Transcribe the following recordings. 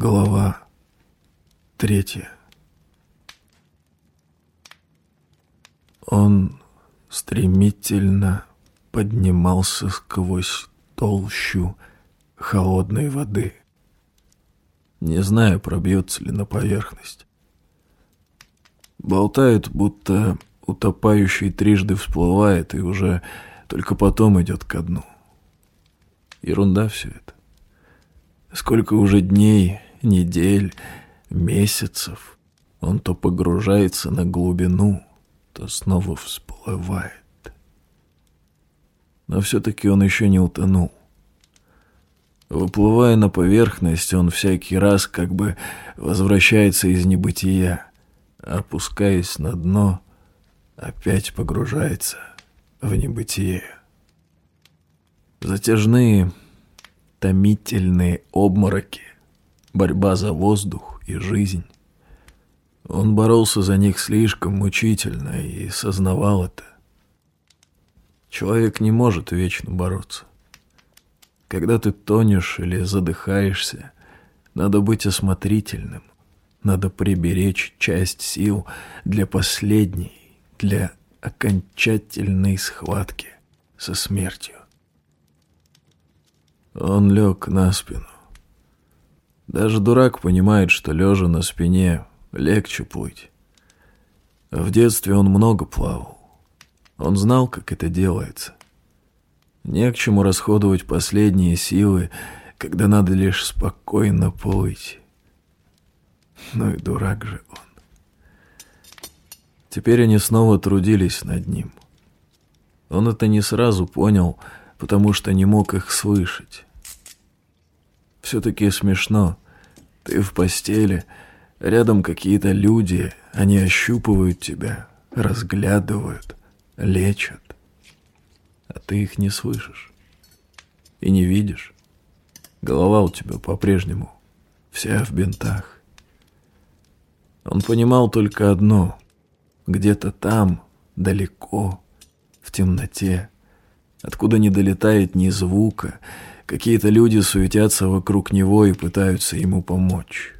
Глава третья. Он стремительно поднимался сквозь толщу холодной воды, не зная, пробьется ли на поверхность. Болтают, будто утопающий трижды всплывает и уже только потом идет ко дну. Ерунда все это. Сколько уже дней, недель, месяцев он то погружается на глубину, то снова всплывает. Но все-таки он еще не утонул. Выплывая на поверхность, он всякий раз как бы возвращается из небытия, опускаясь на дно, опять погружается в небытие. Затяжные томительные обмороки, борьба за воздух и жизнь. Он боролся за них слишком мучительно и сознавал это. Человек не может вечно бороться. Когда ты тонешь или задыхаешься, надо быть осмотрительным, надо приберечь часть сил для последней, для окончательной схватки со смертью. Он лег на спину. Даже дурак понимает, что лежа на спине легче плыть. В детстве он много плавал. Он знал, как это делается. Не к чему расходовать последние силы, когда надо лишь спокойно плыть. Ну и дурак же он. Теперь они снова трудились над ним. Он это не сразу понял, потому что не мог их слышать. Все-таки смешно. Ты в постели, рядом какие-то люди, они ощупывают тебя, разглядывают, лечат. А ты их не слышишь и не видишь. Голова у тебя по-прежнему вся в бинтах. Он понимал только одно. Где-то там, далеко, в темноте, откуда не долетает ни звука, Какие-то люди суетятся вокруг него и пытаются ему помочь.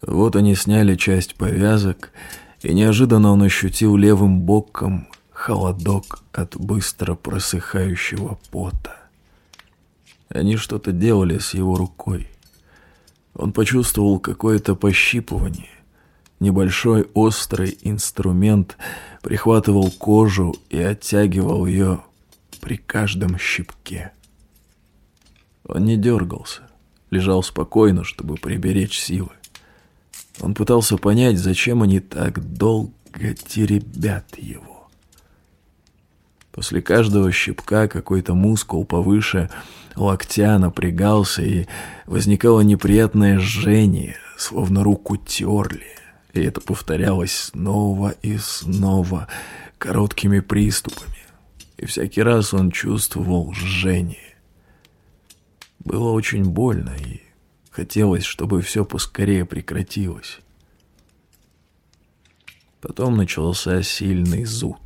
Вот они сняли часть повязок, и неожиданно он ощутил левым боком холодок от быстро просыхающего пота. Они что-то делали с его рукой. Он почувствовал какое-то пощипывание. Небольшой острый инструмент прихватывал кожу и оттягивал ее при каждом щипке. Он не дергался, лежал спокойно, чтобы приберечь силы. Он пытался понять, зачем они так долго теребят его. После каждого щипка какой-то мускул повыше локтя напрягался, и возникало неприятное жжение, словно руку терли. И это повторялось снова и снова, короткими приступами. И всякий раз он чувствовал жжение. Было очень больно, и хотелось, чтобы все поскорее прекратилось. Потом начался сильный зуд.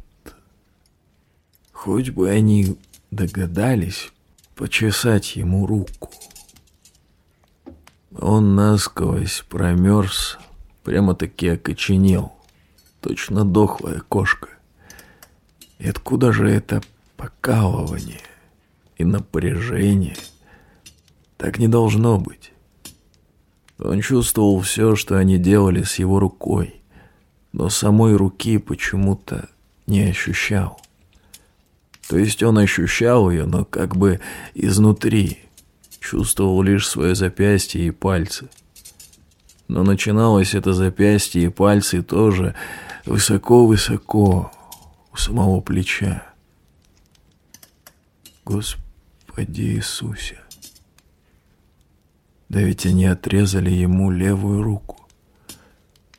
Хоть бы они догадались почесать ему руку. Он насквозь промерз, прямо-таки окоченел, точно дохлая кошка. И откуда же это покалывание и напряжение — так не должно быть. Он чувствовал все, что они делали с его рукой, но самой руки почему-то не ощущал. То есть он ощущал ее, но как бы изнутри, чувствовал лишь свое запястье и пальцы. Но начиналось это запястье и пальцы тоже высоко-высоко у самого плеча. Господи Иисусе! Да ведь они отрезали ему левую руку.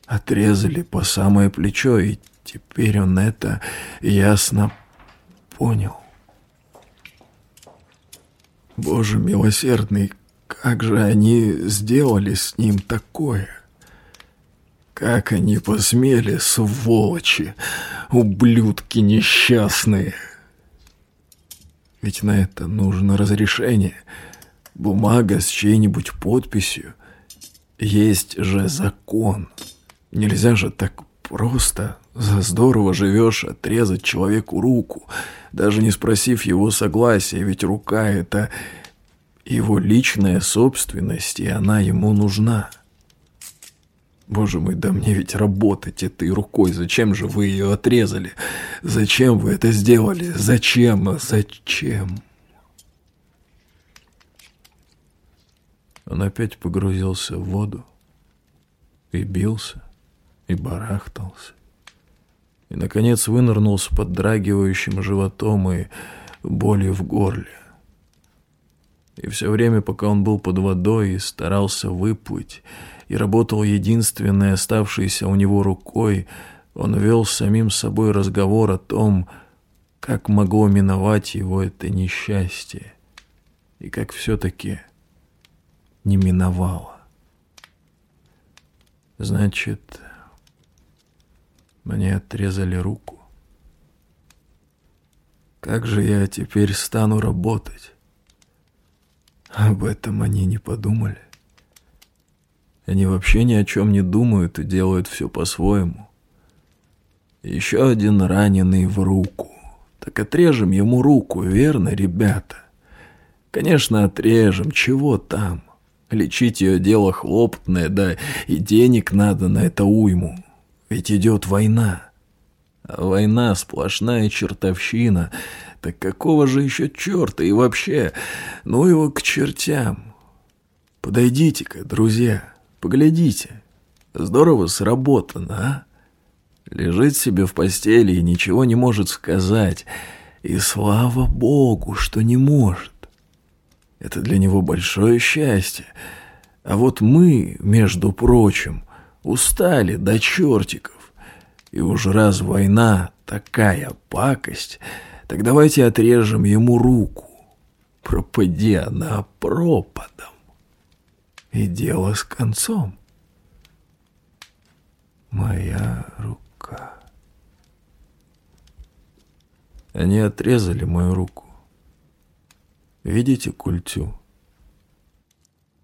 Отрезали по самое плечо, и теперь он это ясно понял. Боже милосердный, как же они сделали с ним такое? Как они посмели, сволочи, ублюдки несчастные! Ведь на это нужно разрешение — бумага с чьей-нибудь подписью, Есть же закон. Нельзя же так просто, за здорово живешь, отрезать человеку руку, даже не спросив его согласия, ведь рука — это его личная собственность, и она ему нужна. Боже мой, да мне ведь работать этой рукой, зачем же вы ее отрезали? Зачем вы это сделали? Зачем? Зачем? Он опять погрузился в воду и бился, и барахтался. И, наконец, вынырнул с поддрагивающим животом и болью в горле. И все время, пока он был под водой и старался выплыть, и работал единственной оставшейся у него рукой, он вел с самим собой разговор о том, как могло миновать его это несчастье, и как все-таки не миновало. Значит, мне отрезали руку. Как же я теперь стану работать? Об этом они не подумали. Они вообще ни о чем не думают и делают все по-своему. Еще один раненый в руку. Так отрежем ему руку, верно, ребята? Конечно, отрежем, чего там? Лечить ее дело хлопотное, да и денег надо на это уйму. Ведь идет война. А война сплошная чертовщина. Так какого же еще черта и вообще? Ну его к чертям. Подойдите-ка, друзья, поглядите. Здорово сработано, а? Лежит себе в постели и ничего не может сказать. И слава богу, что не может. Это для него большое счастье. А вот мы, между прочим, устали до чертиков. И уж раз война такая пакость, так давайте отрежем ему руку. Пропади она пропадом. И дело с концом. Моя рука. Они отрезали мою руку. Видите культю?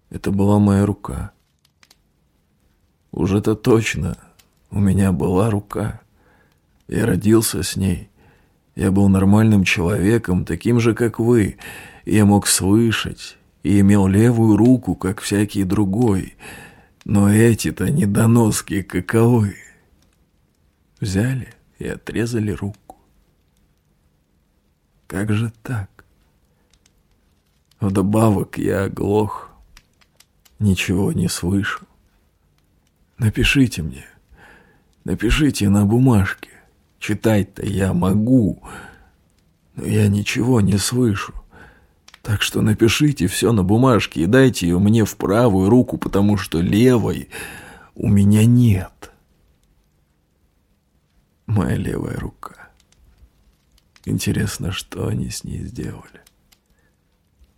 Это была моя рука. Уже-то точно у меня была рука. Я родился с ней. Я был нормальным человеком, таким же, как вы. Я мог слышать и имел левую руку, как всякий другой. Но эти-то недоноски каковы. Взяли и отрезали руку. Как же так? Вдобавок я оглох, ничего не слышу. Напишите мне, напишите на бумажке. Читать-то я могу, но я ничего не слышу. Так что напишите все на бумажке и дайте ее мне в правую руку, потому что левой у меня нет. Моя левая рука. Интересно, что они с ней сделали.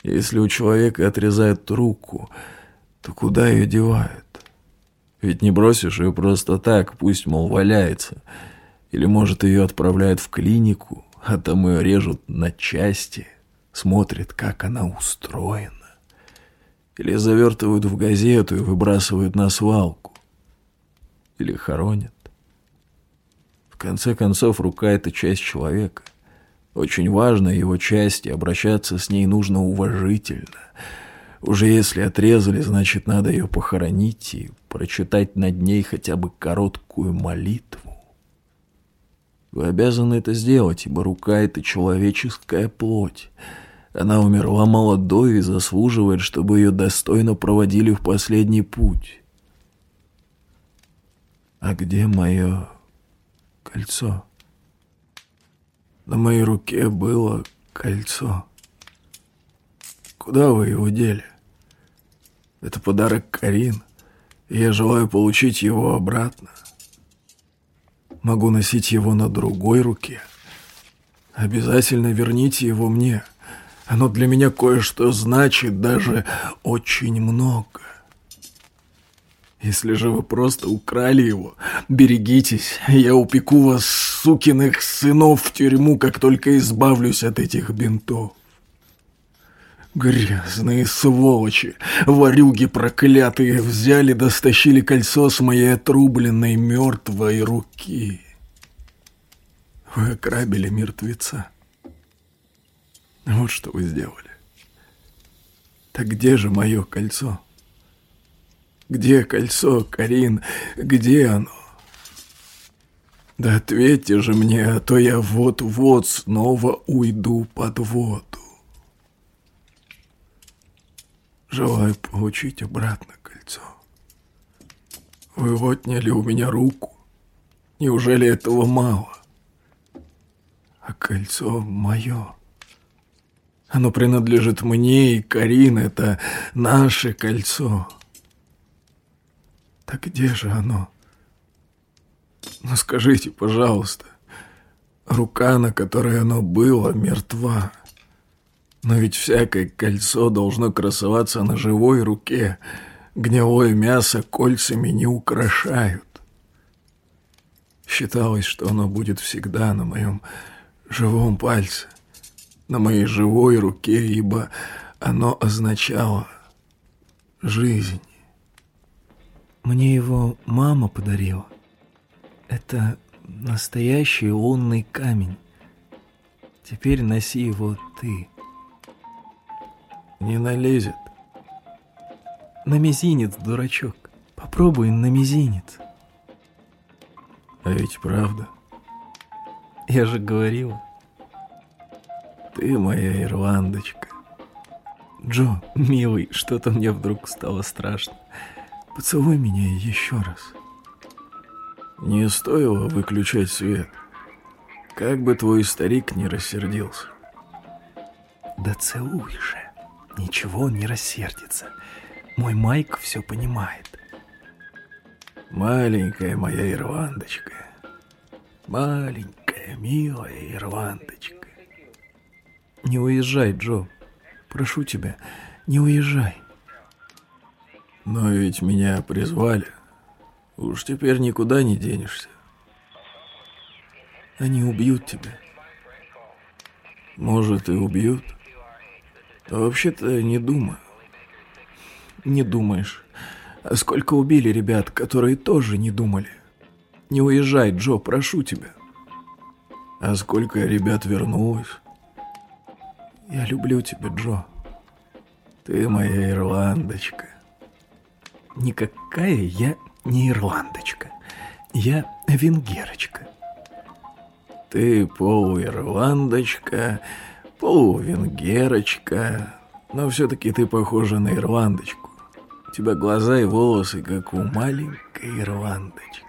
Если у человека отрезают руку, то куда ее девают? Ведь не бросишь ее просто так, пусть, мол, валяется. Или, может, ее отправляют в клинику, а там ее режут на части, смотрят, как она устроена. Или завертывают в газету и выбрасывают на свалку. Или хоронят. В конце концов, рука — это часть человека. Очень важно его часть, и обращаться с ней нужно уважительно. Уже если отрезали, значит, надо ее похоронить и прочитать над ней хотя бы короткую молитву. Вы обязаны это сделать, ибо рука — это человеческая плоть. Она умерла молодой и заслуживает, чтобы ее достойно проводили в последний путь. А где мое кольцо? На моей руке было кольцо. Куда вы его дели? Это подарок Карин, и я желаю получить его обратно. Могу носить его на другой руке. Обязательно верните его мне. Оно для меня кое-что значит, даже очень много. Если же вы просто украли его, берегитесь, я упеку вас, сукиных сынов, в тюрьму, как только избавлюсь от этих бинтов. Грязные сволочи, ворюги проклятые, взяли да стащили кольцо с моей отрубленной мертвой руки. Вы ограбили мертвеца. Вот что вы сделали. Так где же мое кольцо? Где кольцо, Карин? Где оно? Да ответьте же мне, а то я вот-вот снова уйду под воду. Желаю получить обратно кольцо. Вы отняли у меня руку. Неужели этого мало? А кольцо мое. Оно принадлежит мне и Карин. Это наше кольцо. Так где же оно? Ну скажите, пожалуйста. Рука, на которой оно было, мертва. Но ведь всякое кольцо должно красоваться на живой руке. Гнилое мясо кольцами не украшают. Считалось, что оно будет всегда на моем живом пальце, на моей живой руке, ибо оно означало жизнь. Мне его мама подарила. Это настоящий лунный камень. Теперь носи его ты. Не налезет. На мизинец, дурачок. Попробуй на мизинец. А ведь правда. Я же говорила. Ты моя ирландочка. Джо, милый, что-то мне вдруг стало страшно. Поцелуй меня еще раз. Не стоило выключать свет. Как бы твой старик не рассердился. Да целуй же. Ничего не рассердится. Мой Майк все понимает. Маленькая моя ирландочка. Маленькая, милая ирландочка. Не уезжай, Джо. Прошу тебя, не уезжай. Но ведь меня призвали. Уж теперь никуда не денешься. Они убьют тебя. Может, и убьют. А вообще-то не думаю. Не думаешь. А сколько убили ребят, которые тоже не думали? Не уезжай, Джо, прошу тебя. А сколько ребят вернулось? Я люблю тебя, Джо. Ты моя ирландочка. Никакая я не ирландочка. Я венгерочка. Ты полуирландочка, полувенгерочка, но все-таки ты похожа на ирландочку. У тебя глаза и волосы, как у маленькой ирландочки.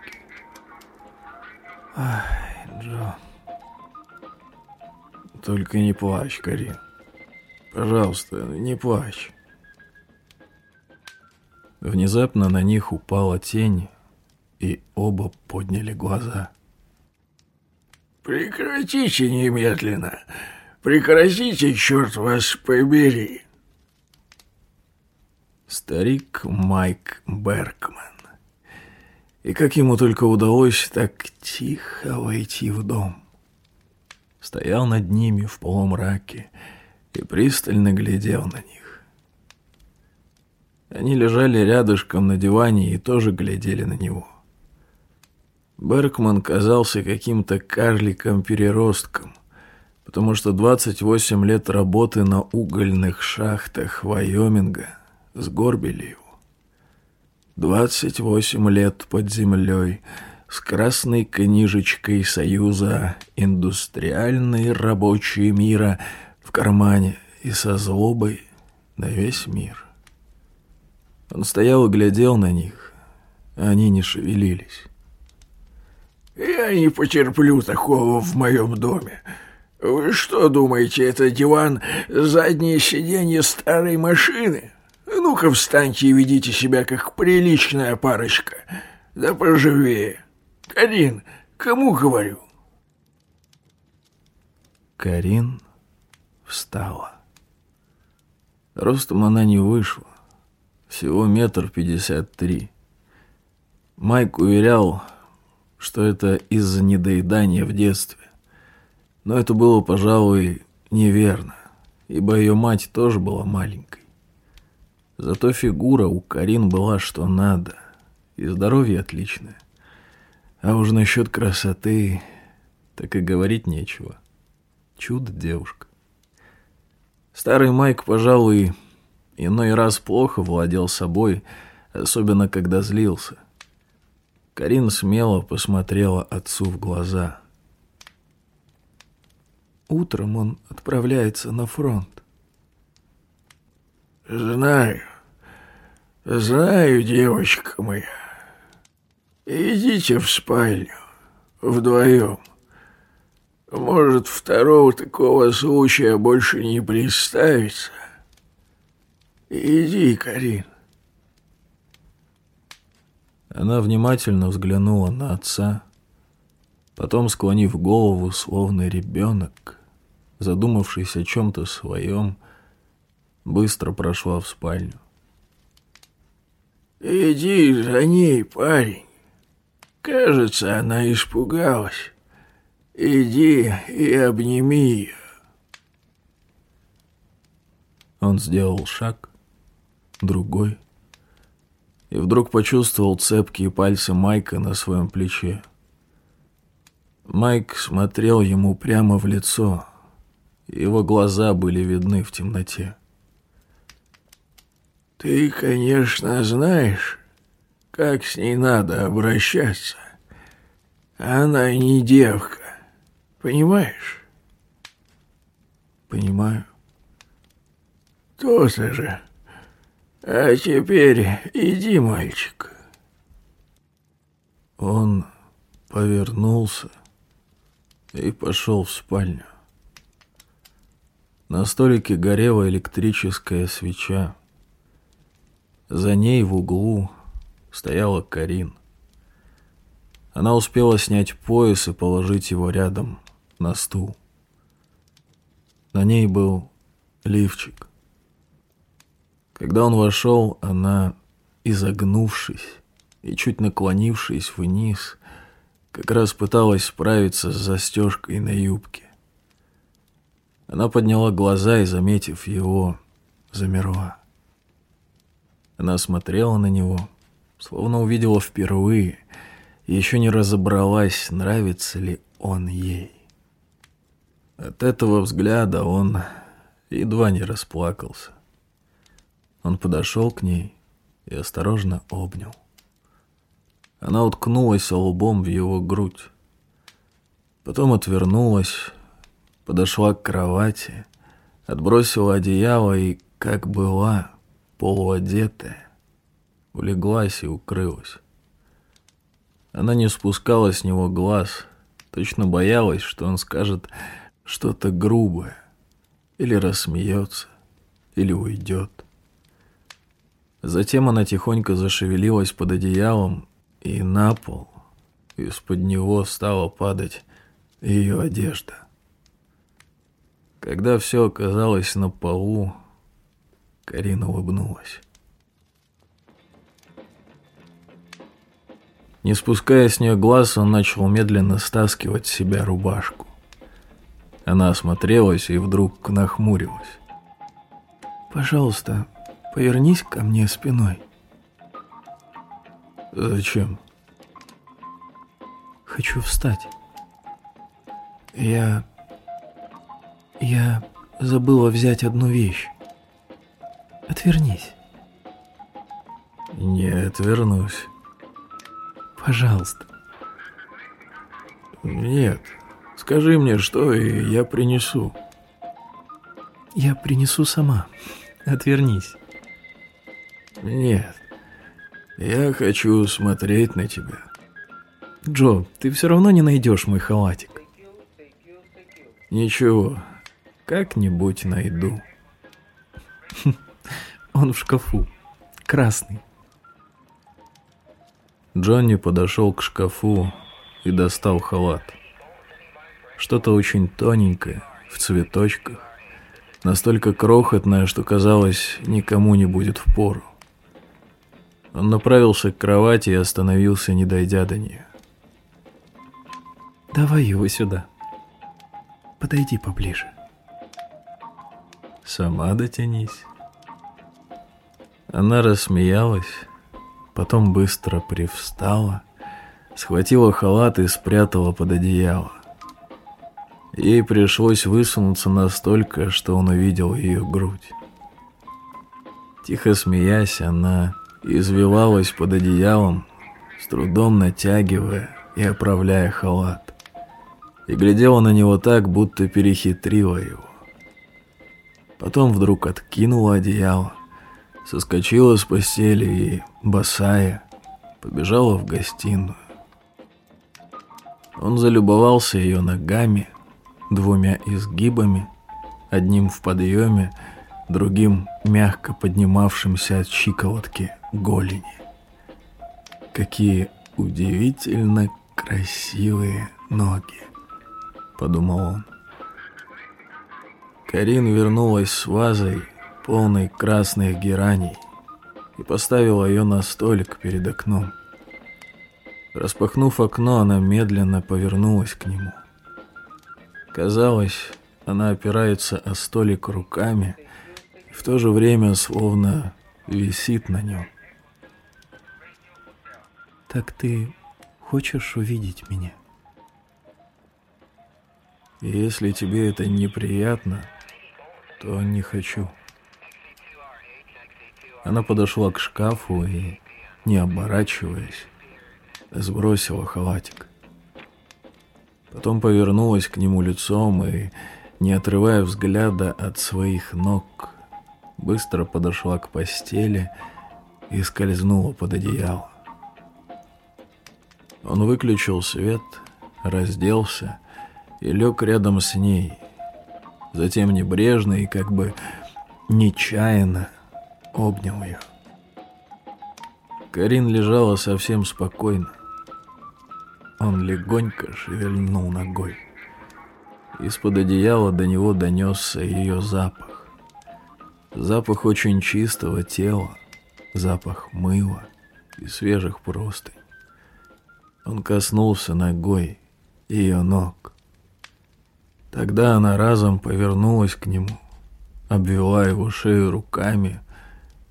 Ай, Джо. Только не плачь, Карин. Пожалуйста, не плачь. Внезапно на них упала тень, и оба подняли глаза. «Прекратите немедленно! Прекратите, черт вас побери!» Старик Майк Беркман. И как ему только удалось так тихо войти в дом. Стоял над ними в полумраке и пристально глядел на них. Они лежали рядышком на диване и тоже глядели на него. Беркман казался каким-то карликом-переростком, потому что 28 лет работы на угольных шахтах Вайоминга сгорбили его. 28 лет под землей с красной книжечкой Союза «Индустриальные рабочие мира» в кармане и со злобой на весь мир. Он стоял и глядел на них, а они не шевелились. «Я не потерплю такого в моем доме. Вы что думаете, это диван заднее сиденье старой машины? Ну-ка встаньте и ведите себя как приличная парочка. Да поживее. Карин, кому говорю?» Карин встала. Ростом она не вышла, всего метр пятьдесят три. Майк уверял, что это из-за недоедания в детстве. Но это было, пожалуй, неверно. ибо ее мать тоже была маленькой. Зато фигура у Карин была что надо, и здоровье отличное. А уж насчет красоты так и говорить нечего. Чудо девушка. Старый Майк, пожалуй, иной раз плохо владел собой, особенно когда злился. Карин смело посмотрела отцу в глаза. Утром он отправляется на фронт. Знаю, знаю, девочка моя. Идите в спальню вдвоем. Может, второго такого случая больше не представится. Иди, Карин. Она внимательно взглянула на отца, потом, склонив голову, словно ребенок, задумавшись о чем-то своем, быстро прошла в спальню. «Иди за ней, парень. Кажется, она испугалась. Иди и обними ее». Он сделал шаг, другой, и вдруг почувствовал цепкие пальцы Майка на своем плече. Майк смотрел ему прямо в лицо, его глаза были видны в темноте. «Ты, конечно, знаешь, как с ней надо обращаться. Она не девка, понимаешь?» «Понимаю». «То-то же. А теперь иди, мальчик». Он повернулся и пошел в спальню. На столике горела электрическая свеча. За ней в углу стояла Карин. Она успела снять пояс и положить его рядом на стул. На ней был лифчик. Когда он вошел, она, изогнувшись и чуть наклонившись вниз, как раз пыталась справиться с застежкой на юбке. Она подняла глаза и, заметив его, замерла. Она смотрела на него, словно увидела впервые, и еще не разобралась, нравится ли он ей. От этого взгляда он едва не расплакался. Он подошел к ней и осторожно обнял. Она уткнулась лбом в его грудь. Потом отвернулась, подошла к кровати, отбросила одеяло и, как была, полуодетая, улеглась и укрылась. Она не спускала с него глаз, точно боялась, что он скажет что-то грубое, или рассмеется, или уйдет. Затем она тихонько зашевелилась под одеялом и на пол из-под него стала падать ее одежда. Когда все оказалось на полу, Карина улыбнулась. Не спуская с нее глаз, он начал медленно стаскивать с себя рубашку. Она осмотрелась и вдруг нахмурилась. «Пожалуйста, повернись ко мне спиной». Зачем? Хочу встать. Я... Я забыла взять одну вещь. Отвернись. Не отвернусь. Пожалуйста. Нет. Скажи мне, что, и я принесу. Я принесу сама. Отвернись. Нет. Я хочу смотреть на тебя. Джо, ты все равно не найдешь мой халатик. Ничего, как-нибудь найду. Он в шкафу. Красный. Джонни подошел к шкафу и достал халат. Что-то очень тоненькое, в цветочках, настолько крохотное, что казалось, никому не будет впору. Он направился к кровати и остановился, не дойдя до нее. «Давай его сюда. Подойди поближе». Сама дотянись. Она рассмеялась, потом быстро привстала, схватила халат и спрятала под одеяло. Ей пришлось высунуться настолько, что он увидел ее грудь. Тихо смеясь, она извивалась под одеялом, с трудом натягивая и оправляя халат, и глядела на него так, будто перехитрила его. Потом вдруг откинула одеяло, соскочила с постели и, босая, побежала в гостиную. Он залюбовался ее ногами, двумя изгибами, одним в подъеме, другим мягко поднимавшимся от щиколотки голени. Какие удивительно красивые ноги, подумал он. Карин вернулась с вазой, полной красных гераний, и поставила ее на столик перед окном. Распахнув окно, она медленно повернулась к нему. Казалось, она опирается о столик руками и в то же время словно висит на нем. «Так ты хочешь увидеть меня?» «Если тебе это неприятно, то не хочу». Она подошла к шкафу и, не оборачиваясь, сбросила халатик. Потом повернулась к нему лицом и, не отрывая взгляда от своих ног, быстро подошла к постели и скользнула под одеяло. Он выключил свет, разделся и лег рядом с ней. Затем небрежно и как бы нечаянно обнял ее. Карин лежала совсем спокойно. Он легонько шевельнул ногой. Из-под одеяла до него донесся ее запах. Запах очень чистого тела, запах мыла и свежих простынь. Он коснулся ногой ее ног. Тогда она разом повернулась к нему, обвела его шею руками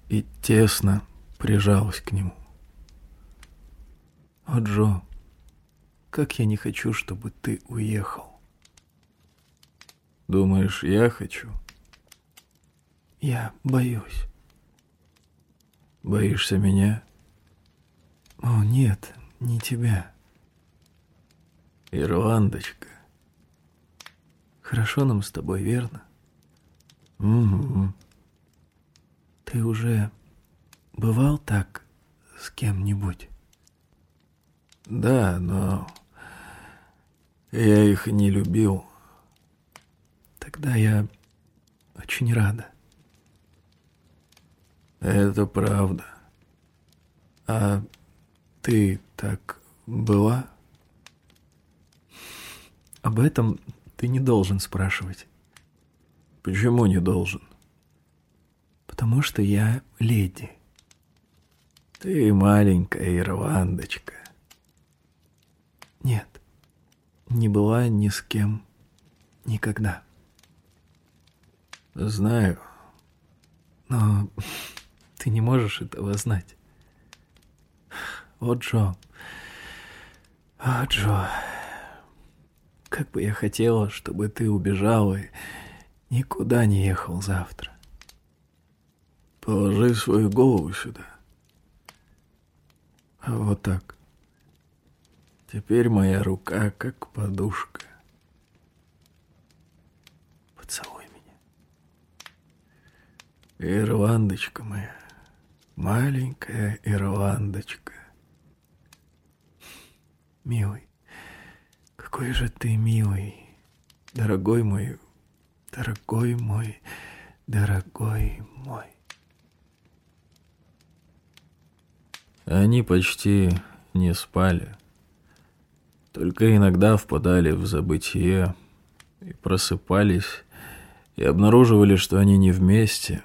и тесно прижалась к нему. «О, Джо, как я не хочу, чтобы ты уехал. Думаешь, я хочу? Я боюсь. Боишься меня? О, нет, не тебя. Ирландочка. Хорошо нам с тобой, верно? Угу. Ты уже бывал так с кем-нибудь? Да, но я их не любил. Тогда я очень рада. Это правда. А ты так была? Об этом ты не должен спрашивать. Почему не должен? Потому что я леди. Ты маленькая ирландочка. Нет не была ни с кем никогда. Знаю. Но ты не можешь этого знать. О, Джо. О, Джо. Как бы я хотела, чтобы ты убежал и никуда не ехал завтра. Положи свою голову сюда. Вот так. Теперь моя рука как подушка. Поцелуй меня. Ирландочка моя, маленькая ирландочка. Милый, какой же ты милый, дорогой мой, дорогой мой, дорогой мой. Они почти не спали. Только иногда впадали в забытие и просыпались, и обнаруживали, что они не вместе,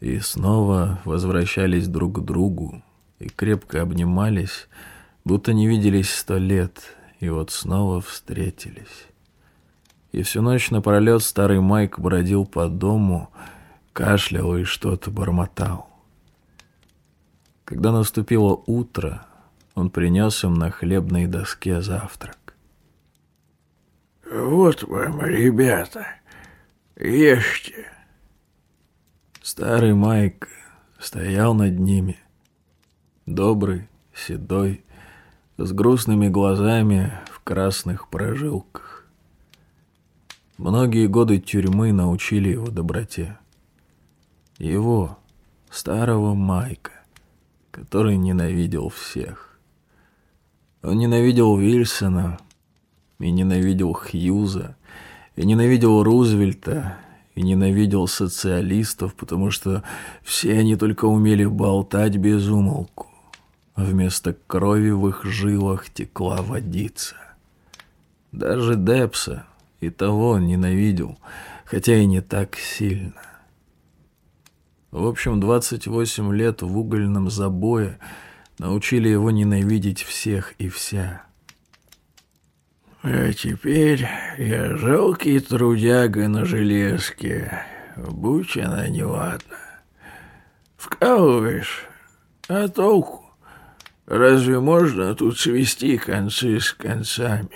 и снова возвращались друг к другу и крепко обнимались, будто не виделись сто лет, и вот снова встретились. И всю ночь напролет старый Майк бродил по дому, кашлял и что-то бормотал. Когда наступило утро, он принес им на хлебной доске завтрак. «Вот вам, ребята, ешьте». Старый Майк стоял над ними, добрый, седой, с грустными глазами в красных прожилках. Многие годы тюрьмы научили его доброте. Его, старого Майка, который ненавидел всех. Он ненавидел Вильсона, и ненавидел Хьюза, и ненавидел Рузвельта, и ненавидел социалистов, потому что все они только умели болтать без умолку. Вместо крови в их жилах текла водица. Даже Депса и того ненавидел, хотя и не так сильно. В общем, 28 лет в угольном забое научили его ненавидеть всех и вся. А теперь я жалкий трудяга на железке, будь она неладна. Вкалываешь, а толку? Разве можно тут свести концы с концами?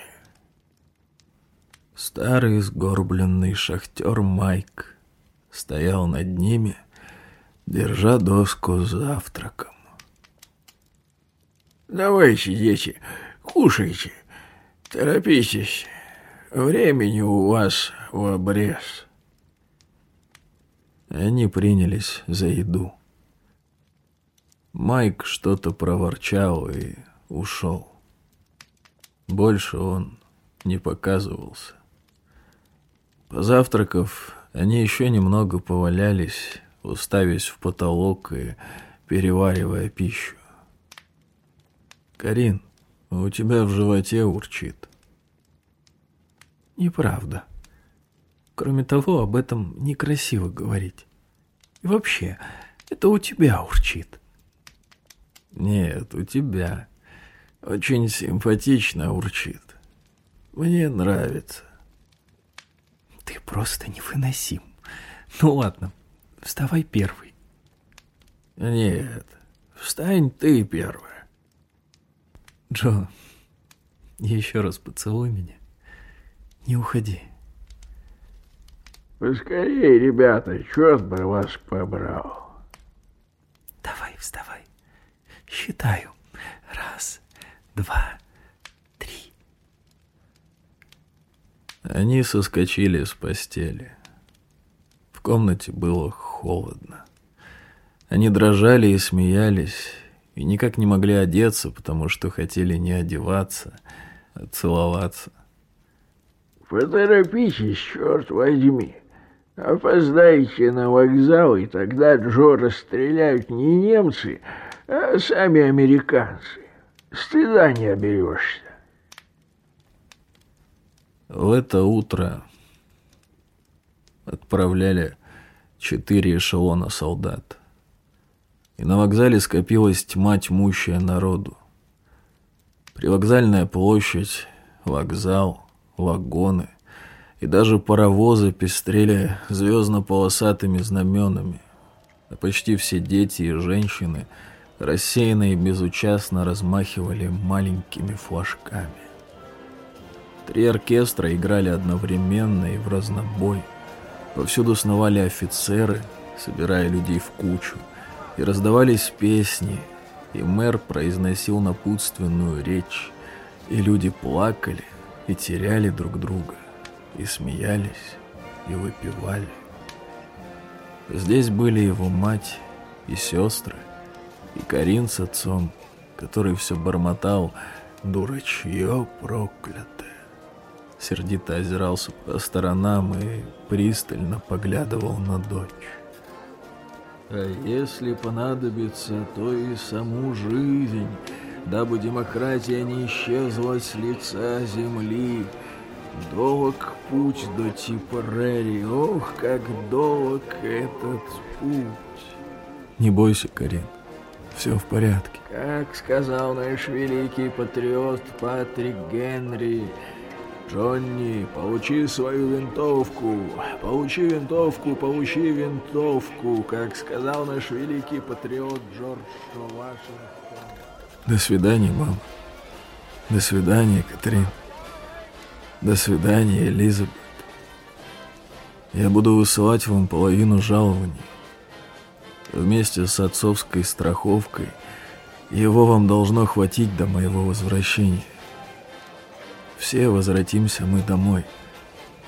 Старый сгорбленный шахтер Майк стоял над ними, держа доску с завтраком. «Давайте, дети, кушайте, торопитесь, времени у вас в обрез». Они принялись за еду. Майк что-то проворчал и ушел. Больше он не показывался. Позавтракав, они еще немного повалялись, уставясь в потолок и переваривая пищу. «Карин, у тебя в животе урчит». «Неправда. Кроме того, об этом некрасиво говорить. И вообще, это у тебя урчит». Нет, у тебя. Очень симпатично урчит. Мне нравится. Ты просто невыносим. Ну ладно, вставай первый. Нет, встань ты первая. Джо, еще раз поцелуй меня. Не уходи. Поскорее, ребята, черт бы вас побрал. Давай, вставай. Считаю. Раз, два, три. Они соскочили с постели. В комнате было холодно. Они дрожали и смеялись, и никак не могли одеться, потому что хотели не одеваться, а целоваться. Поторопитесь, черт возьми. Опоздаете на вокзал, и тогда Джо расстреляют не немцы, а сами американцы. Стыда не оберешься. В это утро отправляли четыре эшелона солдат. И на вокзале скопилась тьма тьмущая народу. Привокзальная площадь, вокзал, вагоны и даже паровозы пестрели звездно-полосатыми знаменами, а почти все дети и женщины – рассеянно и безучастно размахивали маленькими флажками. Три оркестра играли одновременно и в разнобой. Повсюду сновали офицеры, собирая людей в кучу, и раздавались песни, и мэр произносил напутственную речь, и люди плакали и теряли друг друга, и смеялись, и выпивали. Здесь были его мать и сестры, и Карин с отцом, который все бормотал «Дурачье проклятое». Сердито озирался по сторонам и пристально поглядывал на дочь. А если понадобится, то и саму жизнь, дабы демократия не исчезла с лица земли. Долг путь до Типрери, ох, как долг этот путь. Не бойся, Карин, все в порядке. Как сказал наш великий патриот Патрик Генри, Джонни, получи свою винтовку, получи винтовку, получи винтовку, как сказал наш великий патриот Джордж Вашингтон. До свидания, мама. До свидания, Катрин. До свидания, Элизабет. Я буду высылать вам половину жалований. Вместе с отцовской страховкой его вам должно хватить до моего возвращения. Все возвратимся мы домой,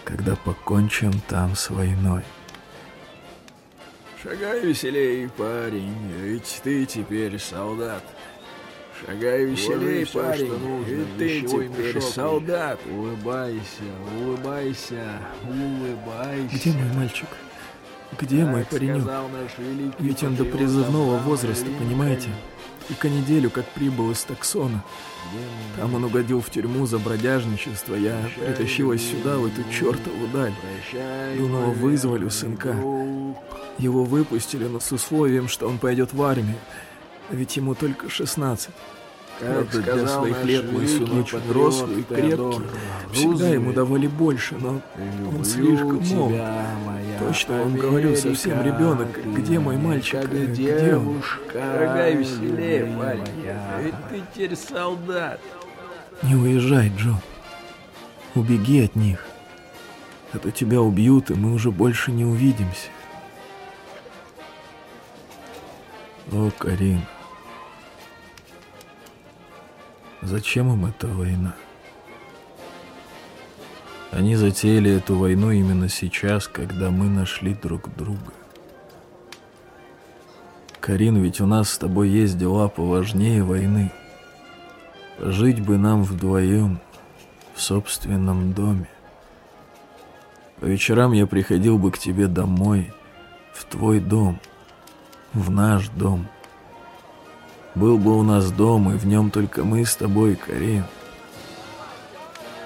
когда покончим там с войной. Шагай веселей, парень, ведь ты теперь солдат. Шагай веселей, всё, парень, что нужно, ведь ты теперь мешок. солдат. Улыбайся, улыбайся, улыбайся. Где мой мальчик? Где мой паренек? Ведь он до призывного возраста, понимаете? Только неделю как прибыл из таксона. Там он угодил в тюрьму за бродяжничество. Я притащилась сюда, в эту чертову даль. Думала, верный сынка. Его выпустили, но с условием, что он пойдет в армию. Ведь ему только 16. Как Правда, для сказал своих лет мой сыночек взрослый и крепкий. Всегда ему давали больше, но он слишком моя Точно вам говорю, совсем ребенок. Где мой мальчик? Э, где он? девушка, Шагай веселее, моя. Ведь ты теперь солдат. Не уезжай, Джо. Убеги от них. А то тебя убьют, и мы уже больше не увидимся. О, Карин. Зачем им эта война? Они затеяли эту войну именно сейчас, когда мы нашли друг друга. Карин, ведь у нас с тобой есть дела поважнее войны. Жить бы нам вдвоем в собственном доме. По вечерам я приходил бы к тебе домой, в твой дом, в наш дом. Был бы у нас дом, и в нем только мы с тобой, Карин.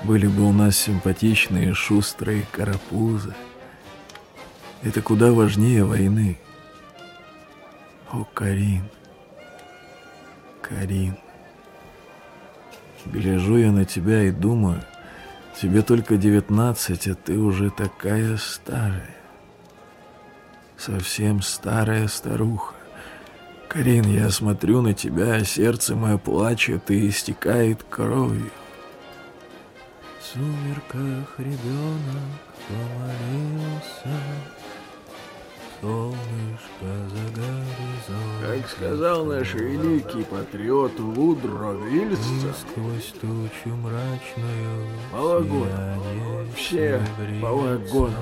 Были бы у нас симпатичные, шустрые карапузы. Это куда важнее войны. О, Карин, Карин. Гляжу я на тебя и думаю, тебе только девятнадцать, а ты уже такая старая. Совсем старая старуха. Карин, я смотрю на тебя, сердце мое плачет и истекает кровью. В сумерках ребенок помолился, солнышко за горизонт. Как сказал наш великий патриот Вудро Вильсон, Сквозь тучу мрачную сияние Все вагону.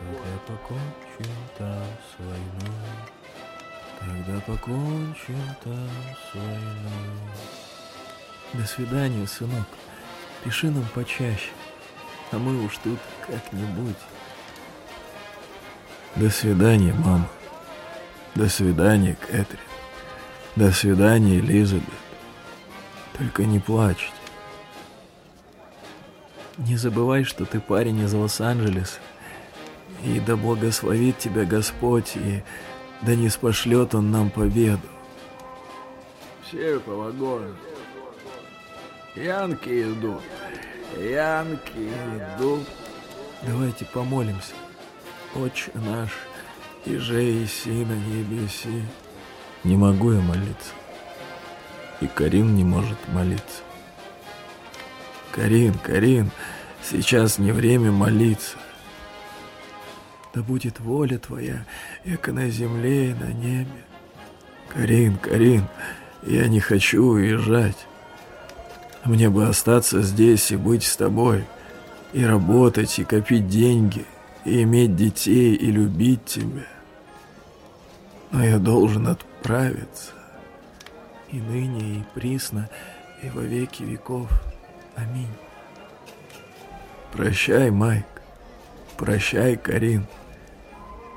Когда покончим там с войной Когда покончим там с До свидания, сынок. Пиши нам почаще. А мы уж тут как-нибудь. До свидания, мама. До свидания, Кэтрин. До свидания, Элизабет. Только не плачьте. Не забывай, что ты парень из Лос-Анджелеса. И да благословит тебя Господь, и да не спошлет Он нам победу. все по вагону. Янки идут, янки идут. Давайте помолимся. Отче наш, и же и си на небеси. Не могу я молиться. И Карин не может молиться. Карин, Карин, сейчас не время молиться. Да будет воля твоя, яко на земле и на небе. Карин, Карин, я не хочу уезжать. Мне бы остаться здесь и быть с тобой, и работать, и копить деньги, и иметь детей, и любить тебя. Но я должен отправиться. И ныне, и присно, и во веки веков. Аминь. Прощай, Майк. Прощай, Карин.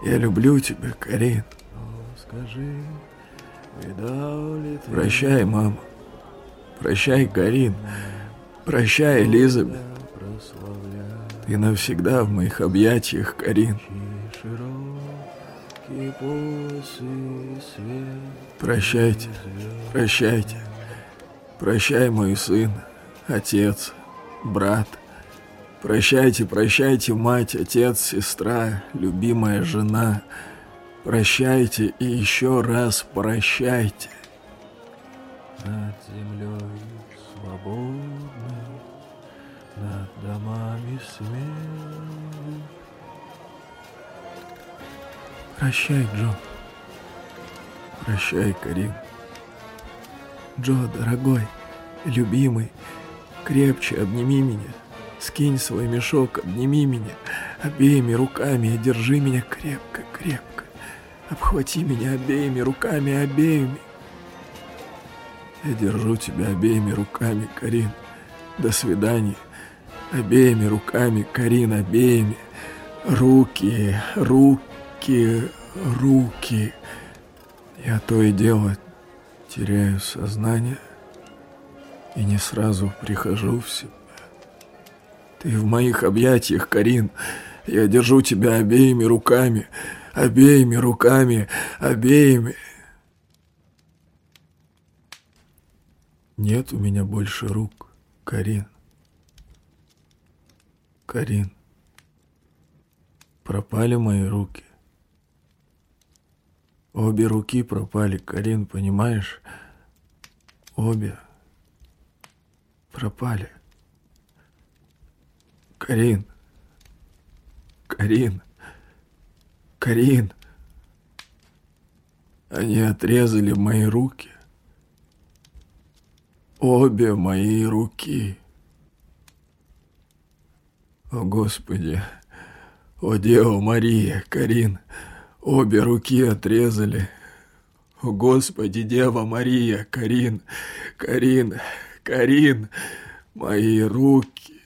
Я люблю тебя, Карин. Скажи, видал ли ты Прощай, мама. Прощай, Карин. Прощай, Элизабет. Ты навсегда в моих объятиях, Карин. Прощайте, прощайте. Прощай, мой сын, отец, брат, Прощайте, прощайте, мать, отец, сестра, любимая жена. Прощайте и еще раз прощайте. Над землей свободной, над домами смерть. Прощай, Джо. Прощай, Карин. Джо, дорогой, любимый, крепче обними меня. Скинь свой мешок, обними меня обеими руками и держи меня крепко-крепко. Обхвати меня обеими руками, обеими. Я держу тебя обеими руками, Карин. До свидания. Обеими руками, Карин, обеими. Руки, руки, руки. Я то и дело теряю сознание и не сразу прихожу в себя. Ты в моих объятиях, Карин. Я держу тебя обеими руками, обеими руками, обеими. Нет у меня больше рук, Карин. Карин. Пропали мои руки. Обе руки пропали, Карин, понимаешь? Обе пропали. Карин. Карин. Карин. Они отрезали мои руки. Обе мои руки. О, Господи! О, Дева Мария, Карин! Обе руки отрезали. О, Господи, Дева Мария, Карин, Карин, Карин, мои руки.